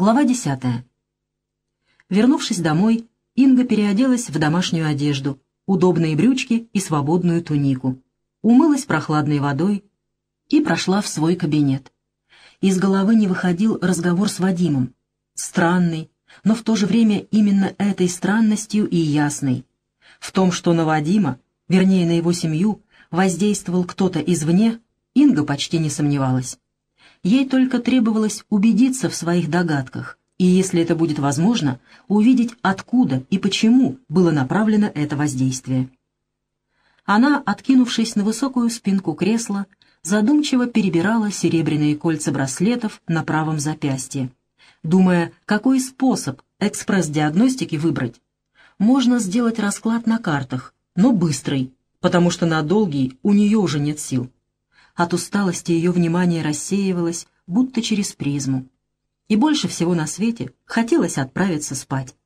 Глава 10. Вернувшись домой, Инга переоделась в домашнюю одежду, удобные брючки и свободную тунику, умылась прохладной водой и прошла в свой кабинет. Из головы не выходил разговор с Вадимом. Странный, но в то же время именно этой странностью и ясный. В том, что на Вадима, вернее на его семью, воздействовал кто-то извне, Инга почти не сомневалась. Ей только требовалось убедиться в своих догадках, и, если это будет возможно, увидеть, откуда и почему было направлено это воздействие. Она, откинувшись на высокую спинку кресла, задумчиво перебирала серебряные кольца браслетов на правом запястье, думая, какой способ экспресс-диагностики выбрать. Можно сделать расклад на картах, но быстрый, потому что на долгий у нее уже нет сил. От усталости ее внимание рассеивалось, будто через призму. И больше всего на свете хотелось отправиться спать.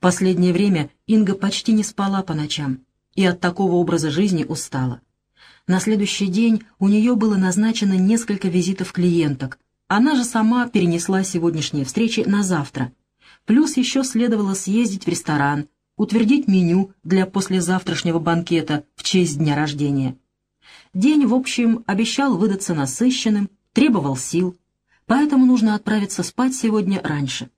Последнее время Инга почти не спала по ночам и от такого образа жизни устала. На следующий день у нее было назначено несколько визитов клиенток. Она же сама перенесла сегодняшние встречи на завтра. Плюс еще следовало съездить в ресторан, утвердить меню для послезавтрашнего банкета в честь дня рождения. День, в общем, обещал выдаться насыщенным, требовал сил, поэтому нужно отправиться спать сегодня раньше.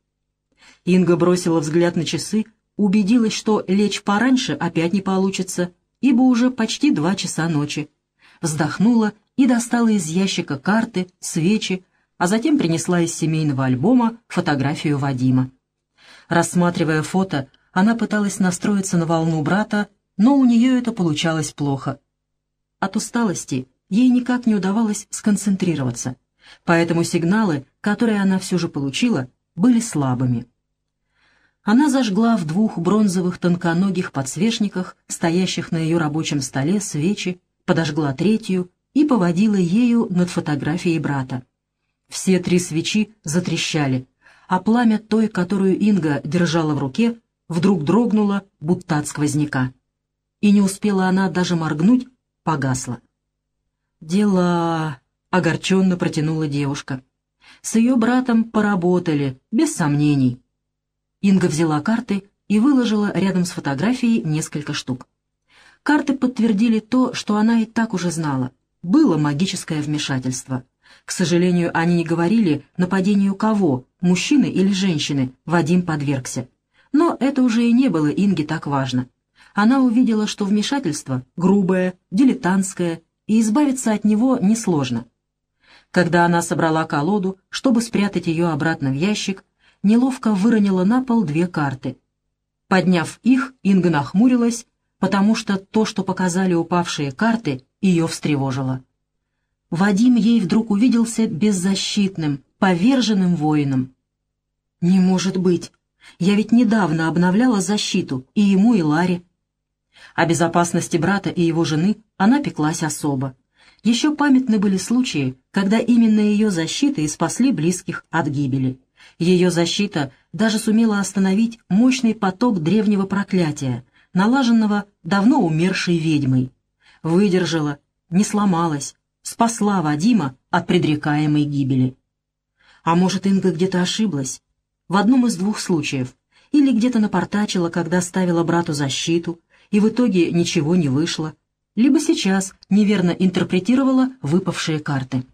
Инга бросила взгляд на часы, убедилась, что лечь пораньше опять не получится, ибо уже почти два часа ночи. Вздохнула и достала из ящика карты, свечи, а затем принесла из семейного альбома фотографию Вадима. Рассматривая фото, она пыталась настроиться на волну брата, но у нее это получалось плохо — от усталости ей никак не удавалось сконцентрироваться, поэтому сигналы, которые она все же получила, были слабыми. Она зажгла в двух бронзовых тонконогих подсвечниках, стоящих на ее рабочем столе, свечи, подожгла третью и поводила ею над фотографией брата. Все три свечи затрещали, а пламя той, которую Инга держала в руке, вдруг дрогнуло, будто от сквозняка. И не успела она даже моргнуть, погасла. «Дела...» — огорченно протянула девушка. «С ее братом поработали, без сомнений». Инга взяла карты и выложила рядом с фотографией несколько штук. Карты подтвердили то, что она и так уже знала. Было магическое вмешательство. К сожалению, они не говорили, нападению кого, мужчины или женщины, Вадим подвергся. Но это уже и не было Инге так важно она увидела, что вмешательство грубое, дилетантское, и избавиться от него несложно. Когда она собрала колоду, чтобы спрятать ее обратно в ящик, неловко выронила на пол две карты. Подняв их, Инга нахмурилась, потому что то, что показали упавшие карты, ее встревожило. Вадим ей вдруг увиделся беззащитным, поверженным воином. «Не может быть! Я ведь недавно обновляла защиту и ему, и Ларе. О безопасности брата и его жены она пеклась особо. Еще памятны были случаи, когда именно ее защиты и спасли близких от гибели. Ее защита даже сумела остановить мощный поток древнего проклятия, налаженного давно умершей ведьмой. Выдержала, не сломалась, спасла Вадима от предрекаемой гибели. А может, Инга где-то ошиблась? В одном из двух случаев. Или где-то напортачила, когда ставила брату защиту, и в итоге ничего не вышло, либо сейчас неверно интерпретировала выпавшие карты.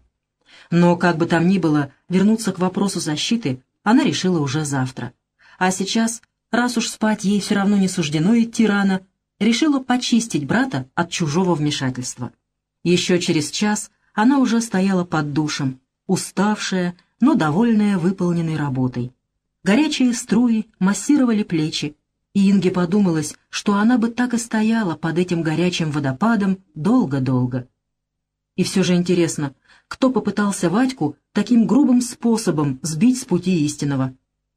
Но, как бы там ни было, вернуться к вопросу защиты она решила уже завтра. А сейчас, раз уж спать ей все равно не суждено идти рано, решила почистить брата от чужого вмешательства. Еще через час она уже стояла под душем, уставшая, но довольная выполненной работой. Горячие струи массировали плечи, и Инге подумалось, что она бы так и стояла под этим горячим водопадом долго-долго. И все же интересно, кто попытался Вадьку таким грубым способом сбить с пути истинного?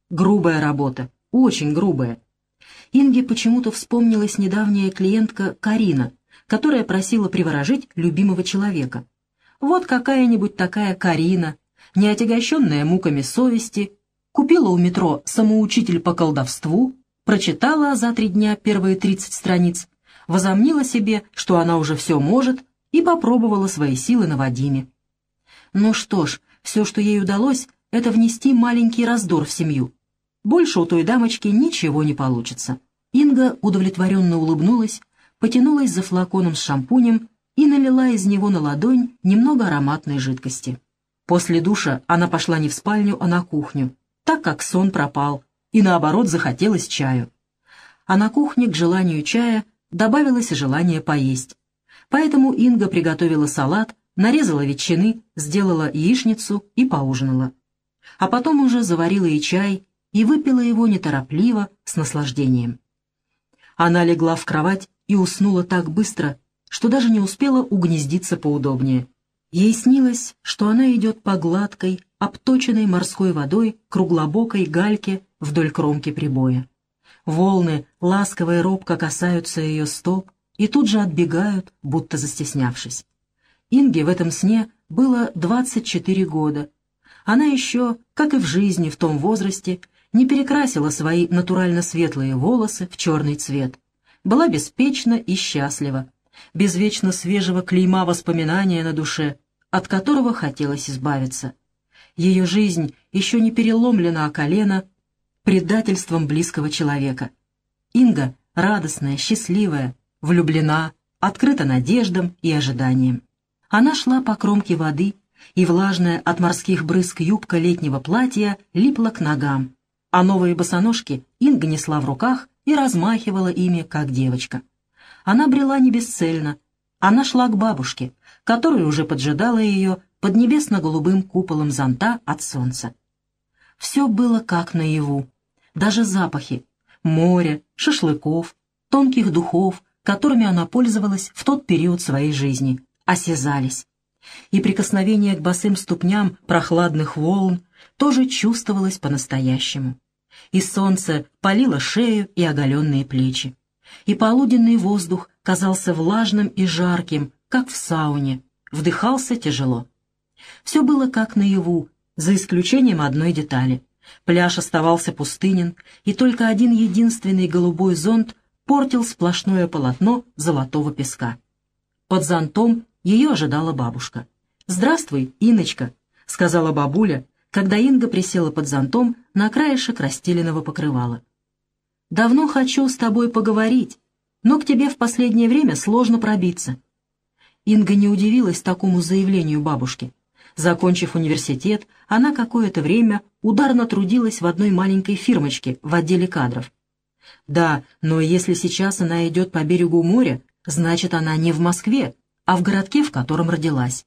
Грубая работа, очень грубая. Инге почему-то вспомнилась недавняя клиентка Карина, которая просила приворожить любимого человека. Вот какая-нибудь такая Карина, не отягощенная муками совести, купила у метро самоучитель по колдовству, прочитала за три дня первые тридцать страниц, возомнила себе, что она уже все может, и попробовала свои силы на Вадиме. Ну что ж, все, что ей удалось, это внести маленький раздор в семью. Больше у той дамочки ничего не получится. Инга удовлетворенно улыбнулась, потянулась за флаконом с шампунем и налила из него на ладонь немного ароматной жидкости. После душа она пошла не в спальню, а на кухню, так как сон пропал, и наоборот захотелось чаю. А на кухне к желанию чая добавилось желание поесть. Поэтому Инга приготовила салат, нарезала ветчины, сделала яичницу и поужинала. А потом уже заварила и чай, и выпила его неторопливо, с наслаждением. Она легла в кровать и уснула так быстро, что даже не успела угнездиться поудобнее. Ей снилось, что она идет по гладкой, обточенной морской водой круглобокой гальке вдоль кромки прибоя. Волны ласково и робко касаются ее стоп и тут же отбегают, будто застеснявшись. Инге в этом сне было 24 года. Она еще, как и в жизни в том возрасте, не перекрасила свои натурально светлые волосы в черный цвет. Была беспечна и счастлива, без вечно свежего клейма воспоминания на душе, от которого хотелось избавиться. Ее жизнь еще не переломлена о колено предательством близкого человека. Инга радостная, счастливая, влюблена, открыта надеждам и ожиданиям. Она шла по кромке воды, и влажная от морских брызг юбка летнего платья липла к ногам, а новые босоножки Инга несла в руках и размахивала ими, как девочка. Она брела не бесцельно. Она шла к бабушке, которая уже поджидала ее под небесно-голубым куполом зонта от солнца. Все было как наяву. Даже запахи — моря, шашлыков, тонких духов, которыми она пользовалась в тот период своей жизни, осязались. И прикосновение к босым ступням прохладных волн тоже чувствовалось по-настоящему и солнце палило шею и оголенные плечи. И полуденный воздух казался влажным и жарким, как в сауне, вдыхался тяжело. Все было как наяву, за исключением одной детали. Пляж оставался пустынен, и только один единственный голубой зонт портил сплошное полотно золотого песка. Под зонтом ее ожидала бабушка. «Здравствуй, Иночка», — сказала бабуля, когда Инга присела под зонтом на краешек расстеленного покрывала. «Давно хочу с тобой поговорить, но к тебе в последнее время сложно пробиться». Инга не удивилась такому заявлению бабушки. Закончив университет, она какое-то время ударно трудилась в одной маленькой фирмочке в отделе кадров. Да, но если сейчас она идет по берегу моря, значит, она не в Москве, а в городке, в котором родилась.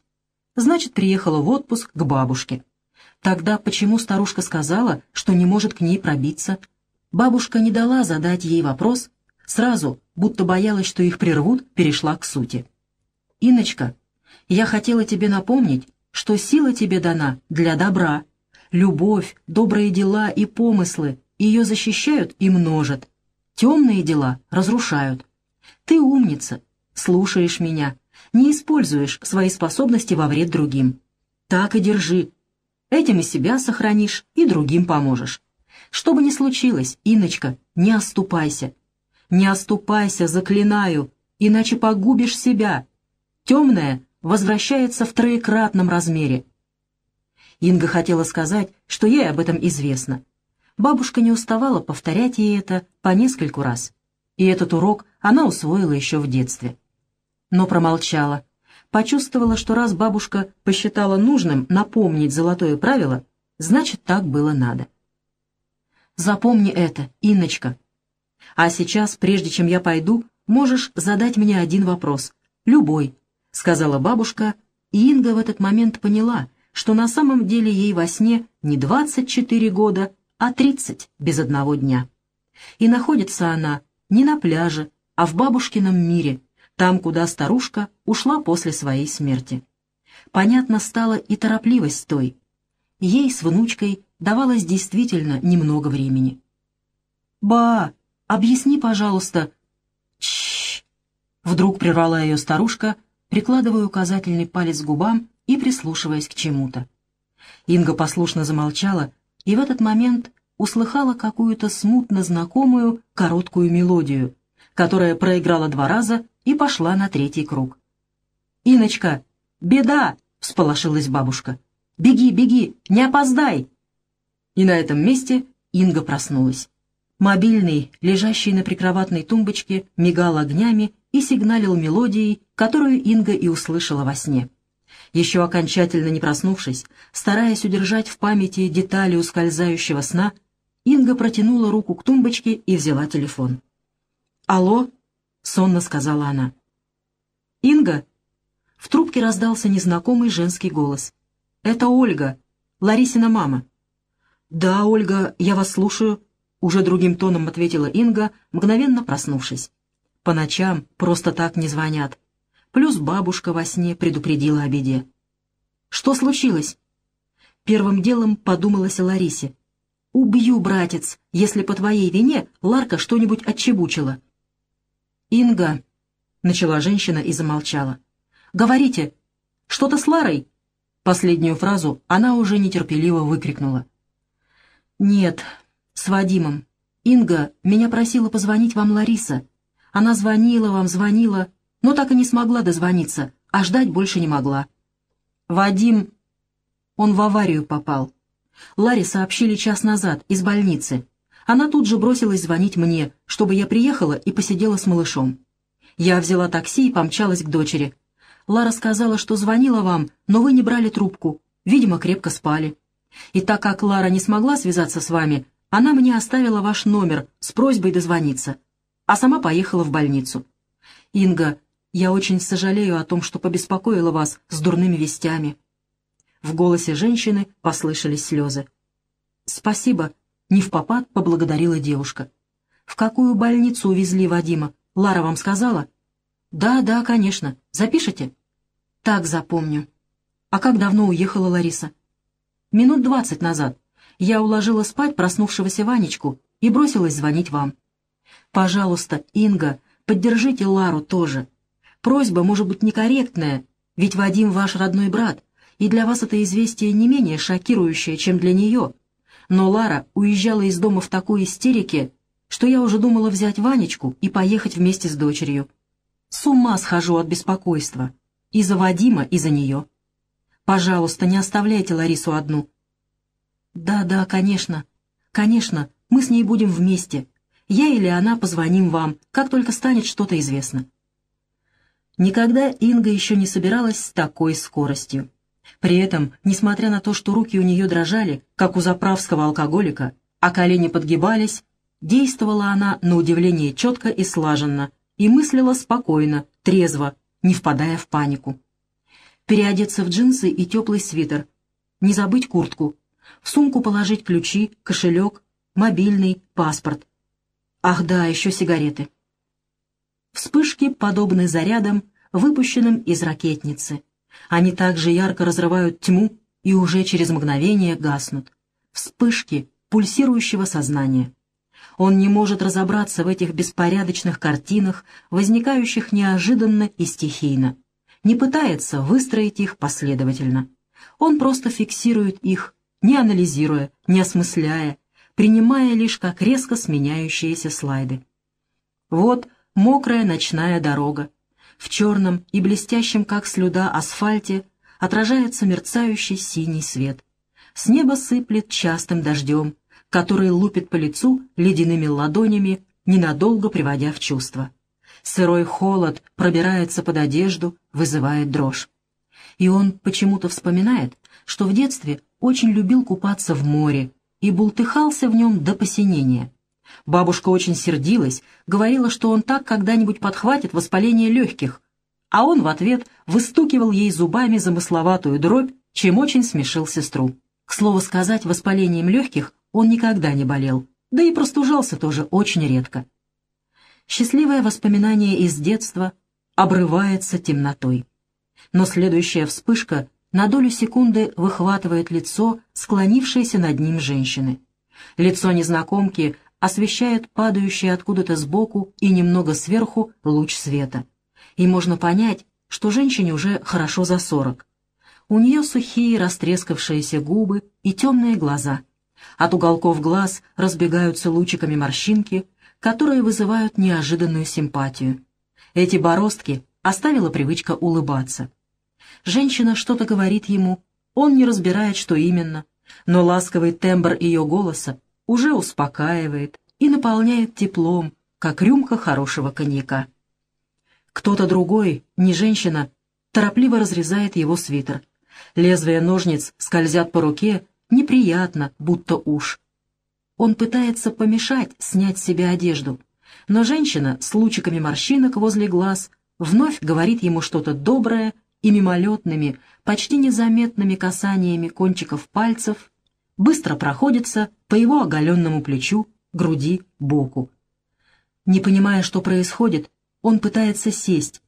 Значит, приехала в отпуск к бабушке. Тогда почему старушка сказала, что не может к ней пробиться? Бабушка не дала задать ей вопрос, сразу, будто боялась, что их прервут, перешла к сути. «Иночка, я хотела тебе напомнить, что сила тебе дана для добра. Любовь, добрые дела и помыслы ее защищают и множат. Темные дела разрушают. Ты умница, слушаешь меня, не используешь свои способности во вред другим. Так и держи, Этим и себя сохранишь, и другим поможешь. Что бы ни случилось, Иночка, не оступайся. Не оступайся, заклинаю, иначе погубишь себя. Темное возвращается в троекратном размере. Инга хотела сказать, что ей об этом известно. Бабушка не уставала повторять ей это по нескольку раз. И этот урок она усвоила еще в детстве. Но промолчала, почувствовала, что раз бабушка посчитала нужным напомнить золотое правило, значит, так было надо. Запомни это, Инночка. А сейчас, прежде чем я пойду, можешь задать мне один вопрос. Любой, — сказала бабушка, и Инга в этот момент поняла, что на самом деле ей во сне не 24 года, а 30 без одного дня. И находится она не на пляже, а в бабушкином мире — там, куда старушка ушла после своей смерти. Понятно стала и торопливость той. Ей с внучкой давалось действительно немного времени. «Ба, объясни, пожалуйста...» Чш! Вдруг прервала ее старушка, прикладывая указательный палец к губам и прислушиваясь к чему-то. Инга послушно замолчала и в этот момент услыхала какую-то смутно знакомую короткую мелодию, которая проиграла два раза и пошла на третий круг. «Иночка, беда!» — всполошилась бабушка. «Беги, беги, не опоздай! И на этом месте Инга проснулась. Мобильный, лежащий на прикроватной тумбочке, мигал огнями и сигналил мелодией, которую Инга и услышала во сне. Еще окончательно не проснувшись, стараясь удержать в памяти детали ускользающего сна, Инга протянула руку к тумбочке и взяла телефон. «Алло?» — сонно сказала она. «Инга?» В трубке раздался незнакомый женский голос. «Это Ольга, Ларисина мама». «Да, Ольга, я вас слушаю», — уже другим тоном ответила Инга, мгновенно проснувшись. «По ночам просто так не звонят. Плюс бабушка во сне предупредила о беде». «Что случилось?» Первым делом подумалась о Ларисе. «Убью, братец, если по твоей вине Ларка что-нибудь отчебучила». «Инга», — начала женщина и замолчала. «Говорите, что-то с Ларой?» Последнюю фразу она уже нетерпеливо выкрикнула. «Нет, с Вадимом. Инга меня просила позвонить вам Лариса. Она звонила вам, звонила, но так и не смогла дозвониться, а ждать больше не могла. Вадим... Он в аварию попал. Ларе сообщили час назад из больницы. Она тут же бросилась звонить мне, чтобы я приехала и посидела с малышом. Я взяла такси и помчалась к дочери. Лара сказала, что звонила вам, но вы не брали трубку. Видимо, крепко спали. И так как Лара не смогла связаться с вами, она мне оставила ваш номер с просьбой дозвониться, а сама поехала в больницу. Инга, я очень сожалею о том, что побеспокоила вас с дурными вестями». В голосе женщины послышались слезы. «Спасибо», — не в попад поблагодарила девушка. «В какую больницу увезли Вадима? Лара вам сказала?» «Да, да, конечно. Запишите?» «Так запомню». «А как давно уехала Лариса?» Минут двадцать назад. Я уложила спать проснувшегося Ванечку и бросилась звонить вам. Пожалуйста, Инга, поддержите Лару тоже. Просьба может быть некорректная, ведь Вадим ваш родной брат, и для вас это известие не менее шокирующее, чем для нее. Но Лара уезжала из дома в такой истерике, что я уже думала взять Ванечку и поехать вместе с дочерью. С ума схожу от беспокойства. И за Вадима, и за нее. Пожалуйста, не оставляйте Ларису одну». «Да, да, конечно. Конечно, мы с ней будем вместе. Я или она позвоним вам, как только станет что-то известно». Никогда Инга еще не собиралась с такой скоростью. При этом, несмотря на то, что руки у нее дрожали, как у заправского алкоголика, а колени подгибались, действовала она на удивление четко и слаженно, и мыслила спокойно, трезво, не впадая в панику переодеться в джинсы и теплый свитер, не забыть куртку, в сумку положить ключи, кошелек, мобильный, паспорт. Ах да, еще сигареты. Вспышки подобны зарядам, выпущенным из ракетницы. Они также ярко разрывают тьму и уже через мгновение гаснут. Вспышки пульсирующего сознания. Он не может разобраться в этих беспорядочных картинах, возникающих неожиданно и стихийно не пытается выстроить их последовательно. Он просто фиксирует их, не анализируя, не осмысляя, принимая лишь как резко сменяющиеся слайды. Вот мокрая ночная дорога. В черном и блестящем, как слюда, асфальте отражается мерцающий синий свет. С неба сыплет частым дождем, который лупит по лицу ледяными ладонями, ненадолго приводя в чувство. Сырой холод пробирается под одежду, вызывает дрожь. И он почему-то вспоминает, что в детстве очень любил купаться в море и бултыхался в нем до посинения. Бабушка очень сердилась, говорила, что он так когда-нибудь подхватит воспаление легких, а он в ответ выстукивал ей зубами замысловатую дробь, чем очень смешил сестру. К слову сказать, воспалением легких он никогда не болел, да и простужался тоже очень редко. Счастливое воспоминание из детства обрывается темнотой. Но следующая вспышка на долю секунды выхватывает лицо склонившейся над ним женщины. Лицо незнакомки освещает падающий откуда-то сбоку и немного сверху луч света. И можно понять, что женщине уже хорошо за сорок. У нее сухие растрескавшиеся губы и темные глаза. От уголков глаз разбегаются лучиками морщинки, которые вызывают неожиданную симпатию. Эти бороздки оставила привычка улыбаться. Женщина что-то говорит ему, он не разбирает, что именно, но ласковый тембр ее голоса уже успокаивает и наполняет теплом, как рюмка хорошего коньяка. Кто-то другой, не женщина, торопливо разрезает его свитер. Лезвия ножниц скользят по руке, неприятно, будто уж. Он пытается помешать снять с себя одежду, но женщина с лучиками морщинок возле глаз вновь говорит ему что-то доброе и мимолетными, почти незаметными касаниями кончиков пальцев быстро проходится по его оголенному плечу, груди, боку. Не понимая, что происходит, он пытается сесть,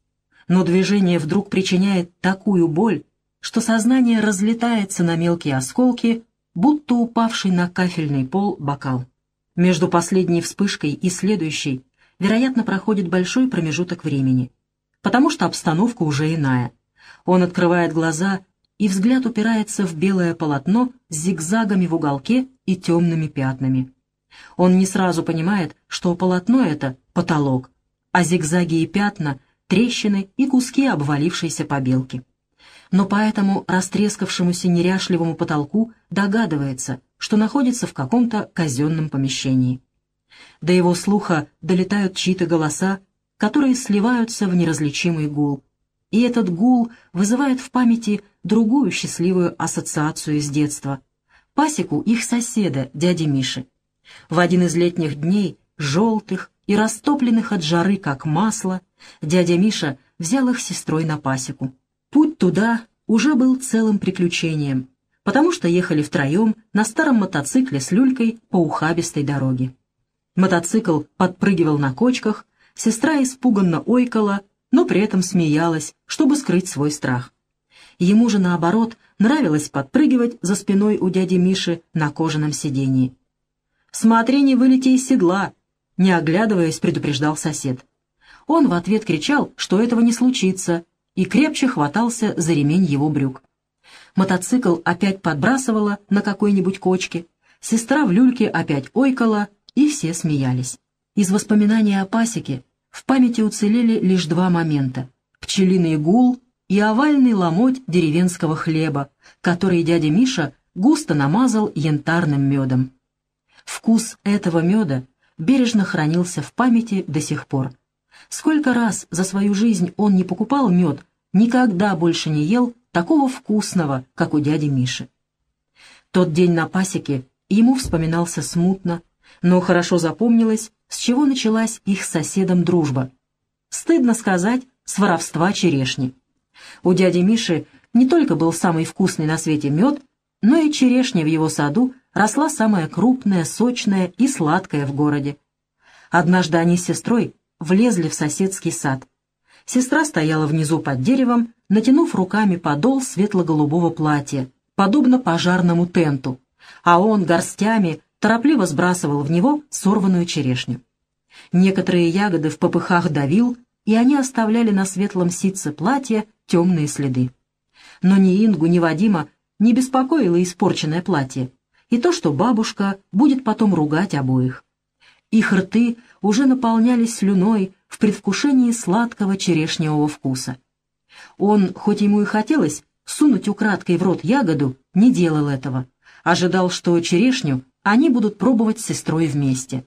но движение вдруг причиняет такую боль, что сознание разлетается на мелкие осколки, будто упавший на кафельный пол бокал. Между последней вспышкой и следующей, вероятно, проходит большой промежуток времени, потому что обстановка уже иная. Он открывает глаза, и взгляд упирается в белое полотно с зигзагами в уголке и темными пятнами. Он не сразу понимает, что полотно это — потолок, а зигзаги и пятна — трещины и куски обвалившейся побелки. Но по этому растрескавшемуся неряшливому потолку догадывается, что находится в каком-то казенном помещении. До его слуха долетают чьи-то голоса, которые сливаются в неразличимый гул, и этот гул вызывает в памяти другую счастливую ассоциацию с детства — пасеку их соседа, дяди Миши. В один из летних дней, желтых и растопленных от жары, как масло, дядя Миша взял их сестрой на пасеку. Путь туда уже был целым приключением, потому что ехали втроем на старом мотоцикле с люлькой по ухабистой дороге. Мотоцикл подпрыгивал на кочках, сестра испуганно ойкала, но при этом смеялась, чтобы скрыть свой страх. Ему же, наоборот, нравилось подпрыгивать за спиной у дяди Миши на кожаном сидении. «Смотри, не вылети из седла!» — не оглядываясь, предупреждал сосед. Он в ответ кричал, что этого не случится, и крепче хватался за ремень его брюк. Мотоцикл опять подбрасывала на какой-нибудь кочке, сестра в люльке опять ойкала, и все смеялись. Из воспоминаний о пасеке в памяти уцелели лишь два момента — пчелиный гул и овальный ломоть деревенского хлеба, который дядя Миша густо намазал янтарным медом. Вкус этого меда бережно хранился в памяти до сих пор. Сколько раз за свою жизнь он не покупал мед, никогда больше не ел такого вкусного, как у дяди Миши. Тот день на пасеке ему вспоминался смутно, но хорошо запомнилось, с чего началась их с соседом дружба. Стыдно сказать, с воровства черешни. У дяди Миши не только был самый вкусный на свете мед, но и черешня в его саду росла самая крупная, сочная и сладкая в городе. Однажды они с сестрой влезли в соседский сад. Сестра стояла внизу под деревом, натянув руками подол светло-голубого платья, подобно пожарному тенту, а он горстями торопливо сбрасывал в него сорванную черешню. Некоторые ягоды в попыхах давил, и они оставляли на светлом ситце платья темные следы. Но ни Ингу, ни Вадима не беспокоило испорченное платье, и то, что бабушка будет потом ругать обоих. Их рты уже наполнялись слюной в предвкушении сладкого черешневого вкуса. Он, хоть ему и хотелось сунуть украдкой в рот ягоду, не делал этого. Ожидал, что черешню они будут пробовать с сестрой вместе.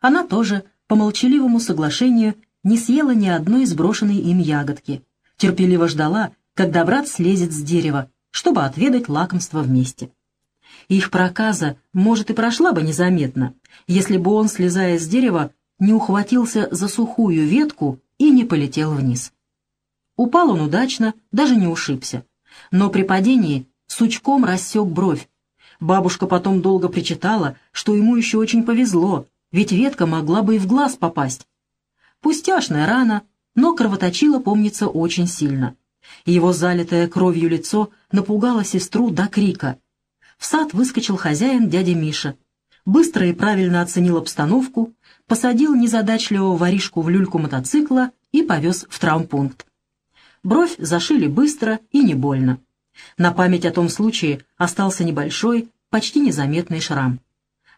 Она тоже, по молчаливому соглашению, не съела ни одной сброшенной им ягодки, терпеливо ждала, когда брат слезет с дерева, чтобы отведать лакомство вместе. Их проказа, может, и прошла бы незаметно, если бы он, слезая с дерева, не ухватился за сухую ветку и не полетел вниз. Упал он удачно, даже не ушибся, но при падении сучком рассек бровь, Бабушка потом долго причитала, что ему еще очень повезло, ведь ветка могла бы и в глаз попасть. Пустяшная рана, но кровоточила, помнится, очень сильно. Его залитое кровью лицо напугало сестру до крика. В сад выскочил хозяин дядя Миша. Быстро и правильно оценил обстановку, посадил незадачливого воришку в люльку мотоцикла и повез в травмпункт. Бровь зашили быстро и не больно. На память о том случае остался небольшой, почти незаметный шрам.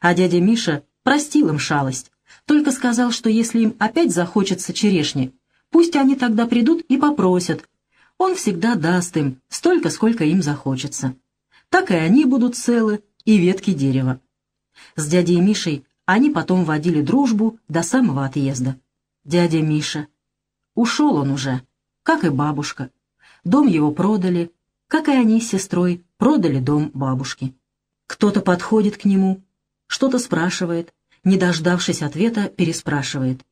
А дядя Миша простил им шалость, только сказал, что если им опять захочется черешни, пусть они тогда придут и попросят. Он всегда даст им столько, сколько им захочется. так и они будут целы, и ветки дерева. С дядей Мишей они потом водили дружбу до самого отъезда. Дядя Миша. Ушел он уже, как и бабушка. Дом его продали, как и они с сестрой продали дом бабушки. Кто-то подходит к нему, что-то спрашивает, не дождавшись ответа, переспрашивает.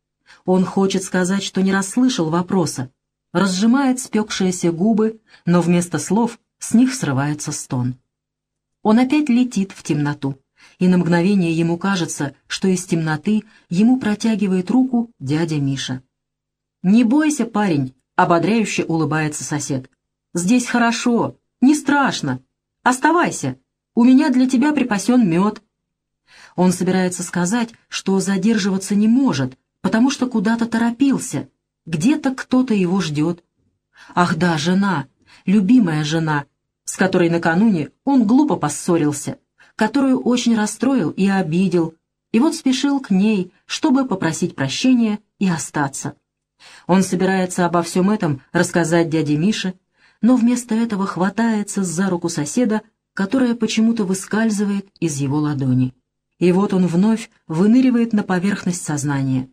Он хочет сказать, что не расслышал вопроса, разжимает спекшиеся губы, но вместо слов с них срывается стон. Он опять летит в темноту, и на мгновение ему кажется, что из темноты ему протягивает руку дядя Миша. «Не бойся, парень!» — ободряюще улыбается сосед. «Здесь хорошо, не страшно. Оставайся, у меня для тебя припасен мед». Он собирается сказать, что задерживаться не может, потому что куда-то торопился, где-то кто-то его ждет. Ах да, жена, любимая жена, с которой накануне он глупо поссорился, которую очень расстроил и обидел, и вот спешил к ней, чтобы попросить прощения и остаться. Он собирается обо всем этом рассказать дяде Мише, но вместо этого хватается за руку соседа, которая почему-то выскальзывает из его ладони. И вот он вновь выныривает на поверхность сознания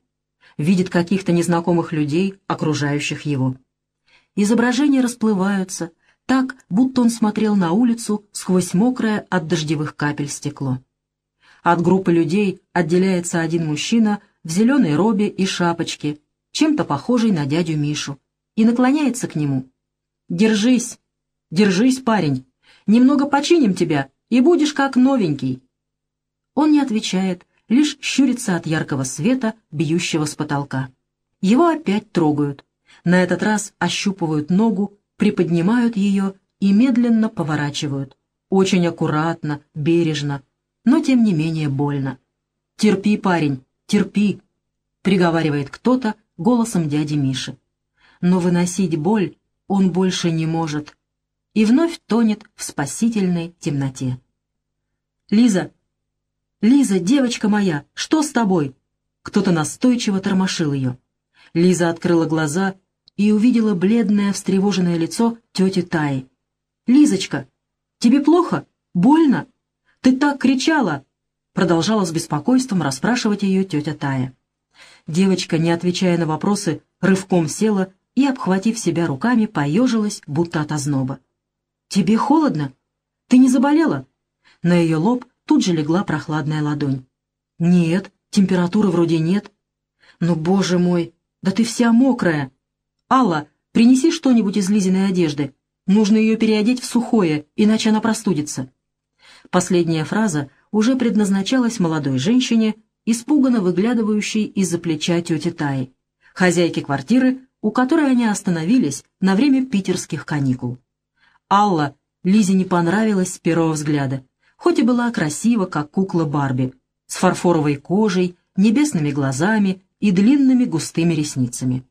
видит каких-то незнакомых людей, окружающих его. Изображения расплываются, так, будто он смотрел на улицу сквозь мокрое от дождевых капель стекло. От группы людей отделяется один мужчина в зеленой робе и шапочке, чем-то похожий на дядю Мишу, и наклоняется к нему. «Держись! Держись, парень! Немного починим тебя, и будешь как новенький!» Он не отвечает, лишь щурится от яркого света, бьющего с потолка. Его опять трогают. На этот раз ощупывают ногу, приподнимают ее и медленно поворачивают. Очень аккуратно, бережно, но тем не менее больно. «Терпи, парень, терпи», — приговаривает кто-то голосом дяди Миши. Но выносить боль он больше не может и вновь тонет в спасительной темноте. «Лиза, «Лиза, девочка моя, что с тобой?» Кто-то настойчиво тормошил ее. Лиза открыла глаза и увидела бледное, встревоженное лицо тети Таи. «Лизочка, тебе плохо? Больно? Ты так кричала!» Продолжала с беспокойством расспрашивать ее тетя Тая. Девочка, не отвечая на вопросы, рывком села и, обхватив себя руками, поежилась, будто от озноба. «Тебе холодно? Ты не заболела?» На ее лоб тут же легла прохладная ладонь. «Нет, температуры вроде нет». «Ну, боже мой, да ты вся мокрая!» «Алла, принеси что-нибудь из Лизиной одежды. Нужно ее переодеть в сухое, иначе она простудится». Последняя фраза уже предназначалась молодой женщине, испуганно выглядывающей из-за плеча тети Таи, хозяйки квартиры, у которой они остановились на время питерских каникул. Алла Лизе не понравилась с первого взгляда хоть и была красива, как кукла Барби, с фарфоровой кожей, небесными глазами и длинными густыми ресницами.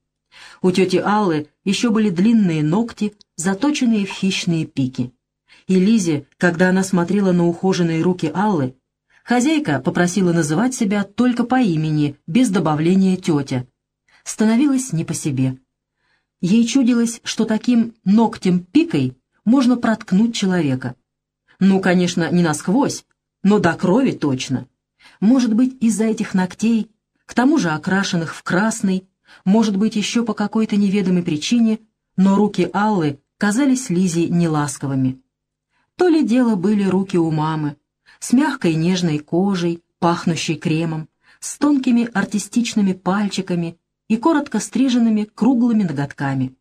У тети Аллы еще были длинные ногти, заточенные в хищные пики. И Лизе, когда она смотрела на ухоженные руки Аллы, хозяйка попросила называть себя только по имени, без добавления тетя. Становилось не по себе. Ей чудилось, что таким ногтем-пикой можно проткнуть человека. Ну, конечно, не насквозь, но до крови точно. Может быть, из-за этих ногтей, к тому же окрашенных в красный, может быть, еще по какой-то неведомой причине, но руки Аллы казались Лизе неласковыми. То ли дело были руки у мамы, с мягкой нежной кожей, пахнущей кремом, с тонкими артистичными пальчиками и коротко стриженными круглыми ноготками.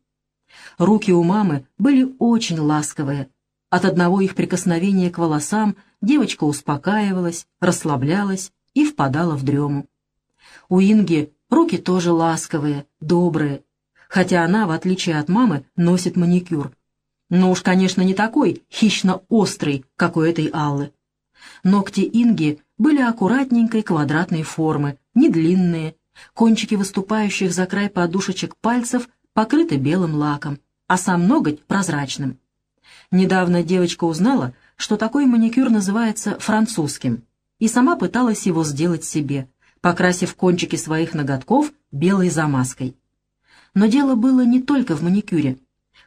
Руки у мамы были очень ласковые, от одного их прикосновения к волосам девочка успокаивалась, расслаблялась и впадала в дрему. У Инги руки тоже ласковые, добрые, хотя она, в отличие от мамы, носит маникюр. Но уж, конечно, не такой хищно-острый, как у этой Аллы. Ногти Инги были аккуратненькой квадратной формы, не длинные, кончики выступающих за край подушечек пальцев покрыты белым лаком, а сам ноготь прозрачным. Недавно девочка узнала, что такой маникюр называется французским, и сама пыталась его сделать себе, покрасив кончики своих ноготков белой замазкой. Но дело было не только в маникюре.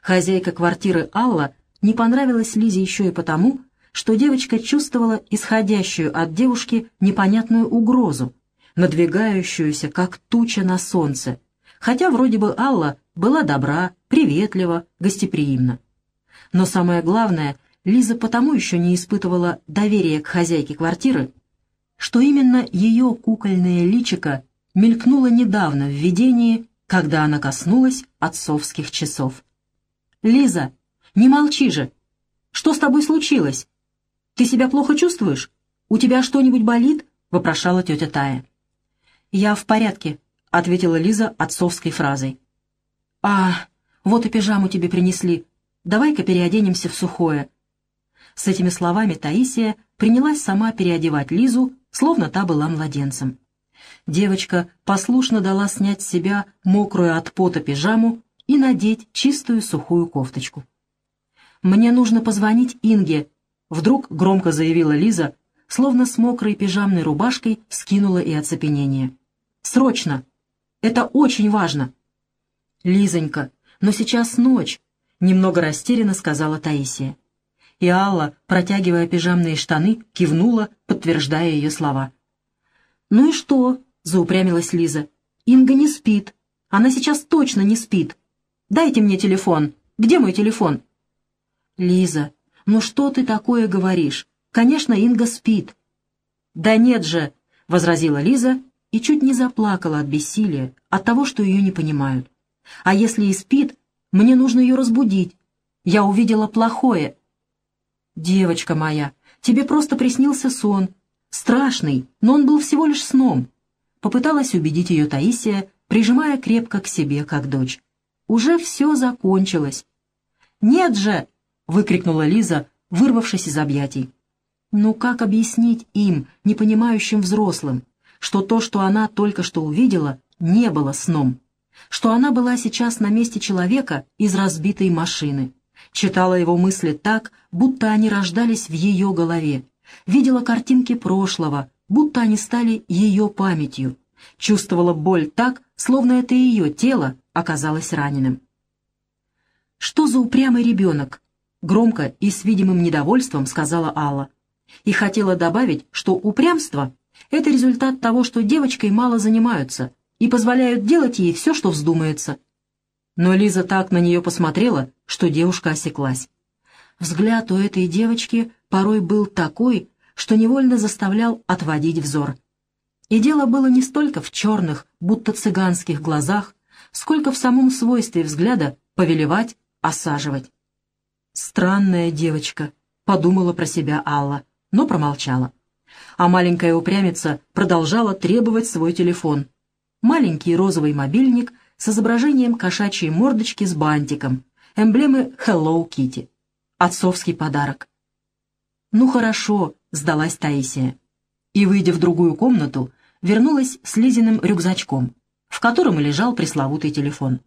Хозяйка квартиры Алла не понравилась Лизе еще и потому, что девочка чувствовала исходящую от девушки непонятную угрозу, надвигающуюся, как туча на солнце, хотя вроде бы Алла была добра, приветлива, гостеприимна. Но самое главное, Лиза потому еще не испытывала доверия к хозяйке квартиры, что именно ее кукольное личико мелькнуло недавно в видении, когда она коснулась отцовских часов. «Лиза, не молчи же! Что с тобой случилось? Ты себя плохо чувствуешь? У тебя что-нибудь болит?» — вопрошала тетя Тая. «Я в порядке», — ответила Лиза отцовской фразой. «А, вот и пижаму тебе принесли. Давай-ка переоденемся в сухое». С этими словами Таисия принялась сама переодевать Лизу, словно та была младенцем. Девочка послушно дала снять с себя мокрую от пота пижаму и надеть чистую сухую кофточку. «Мне нужно позвонить Инге», — вдруг громко заявила Лиза, словно с мокрой пижамной рубашкой скинула и оцепенение. «Срочно! Это очень важно!» «Лизонька, но сейчас ночь», — немного растерянно сказала Таисия. И Алла, протягивая пижамные штаны, кивнула, подтверждая ее слова. «Ну и что?» — заупрямилась Лиза. «Инга не спит. Она сейчас точно не спит. Дайте мне телефон. Где мой телефон?» «Лиза, ну что ты такое говоришь? Конечно, Инга спит». «Да нет же!» — возразила Лиза и чуть не заплакала от бессилия, от того, что ее не понимают. «А если и спит, мне нужно ее разбудить. Я увидела плохое». «Девочка моя, тебе просто приснился сон. Страшный, но он был всего лишь сном». Попыталась убедить ее Таисия, прижимая крепко к себе, как дочь. «Уже все закончилось». «Нет же!» — выкрикнула Лиза, вырвавшись из объятий. Ну как объяснить им, непонимающим взрослым, что то, что она только что увидела, не было сном? Что она была сейчас на месте человека из разбитой машины? Читала его мысли так, будто они рождались в ее голове. Видела картинки прошлого, будто они стали ее памятью. Чувствовала боль так, словно это ее тело оказалось раненым. Что за упрямый ребенок? Громко и с видимым недовольством сказала Алла. И хотела добавить, что упрямство — это результат того, что девочкой мало занимаются и позволяют делать ей все, что вздумается. Но Лиза так на нее посмотрела, что девушка осеклась. Взгляд у этой девочки порой был такой, что невольно заставлял отводить взор. И дело было не столько в черных, будто цыганских глазах, сколько в самом свойстве взгляда повелевать, осаживать. «Странная девочка», — подумала про себя Алла, но промолчала. А маленькая упрямица продолжала требовать свой телефон. Маленький розовый мобильник с изображением кошачьей мордочки с бантиком, эмблемы Hello Kitty. Отцовский подарок. «Ну хорошо», — сдалась Таисия. И, выйдя в другую комнату, вернулась с Лизиным рюкзачком, в котором и лежал пресловутый телефон.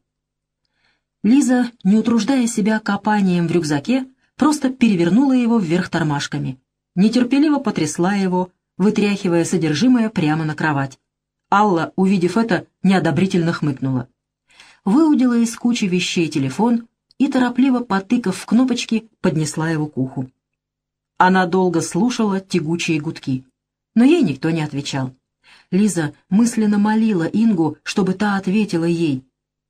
Лиза, не утруждая себя копанием в рюкзаке, просто перевернула его вверх тормашками. Нетерпеливо потрясла его, вытряхивая содержимое прямо на кровать. Алла, увидев это, неодобрительно хмыкнула. Выудила из кучи вещей телефон и, торопливо потыкав в кнопочки, поднесла его к уху. Она долго слушала тягучие гудки, но ей никто не отвечал. Лиза мысленно молила Ингу, чтобы та ответила ей,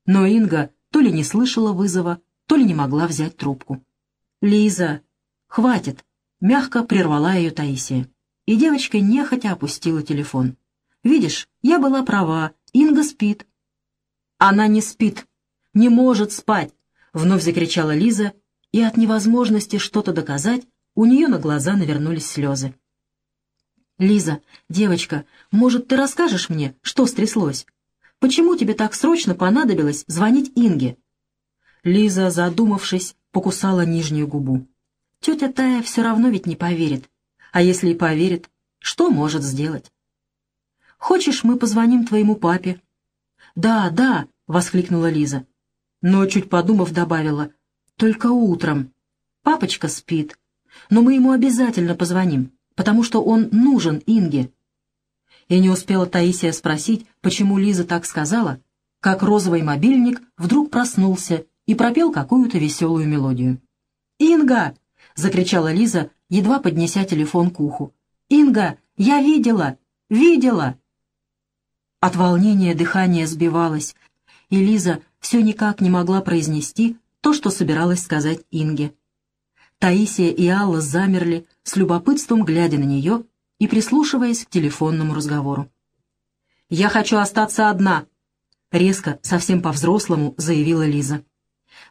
но Инга то ли не слышала вызова, то ли не могла взять трубку. «Лиза, хватит!» — мягко прервала ее Таисия. И девочка нехотя опустила телефон. «Видишь, я была права, Инга спит». «Она не спит, не может спать!» — вновь закричала Лиза, и от невозможности что-то доказать у нее на глаза навернулись слезы. «Лиза, девочка, может, ты расскажешь мне, что стряслось? Почему тебе так срочно понадобилось звонить Инге?» Лиза, задумавшись, покусала нижнюю губу. Тетя Тая все равно ведь не поверит. А если и поверит, что может сделать? «Хочешь, мы позвоним твоему папе?» «Да, да», — воскликнула Лиза. Но, чуть подумав, добавила, «только утром. Папочка спит, но мы ему обязательно позвоним, потому что он нужен Инге». И не успела Таисия спросить, почему Лиза так сказала, как розовый мобильник вдруг проснулся и пропел какую-то веселую мелодию. «Инга!» — закричала Лиза, едва поднеся телефон к уху. «Инга, я видела! Видела!» От волнения дыхание сбивалось, и Лиза все никак не могла произнести то, что собиралась сказать Инге. Таисия и Алла замерли, с любопытством глядя на нее и прислушиваясь к телефонному разговору. «Я хочу остаться одна», — резко, совсем по-взрослому заявила Лиза.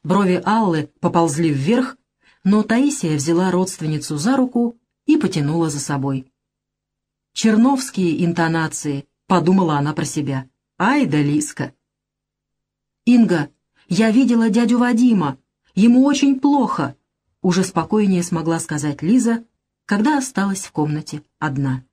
Брови Аллы поползли вверх, но Таисия взяла родственницу за руку и потянула за собой. «Черновские интонации», — подумала она про себя. «Ай да Лиска!» «Инга, я видела дядю Вадима. Ему очень плохо», — уже спокойнее смогла сказать Лиза, когда осталась в комнате одна.